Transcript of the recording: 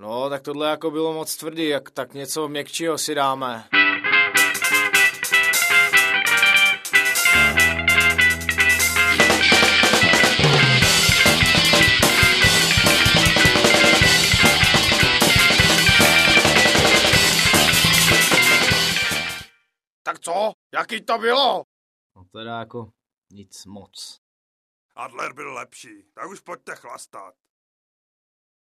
No, tak tohle jako bylo moc tvrdý, jak tak něco měkčího si dáme. Tak co? Jaký to bylo? No teda jako nic moc. Adler byl lepší, tak už pojďte chlastat.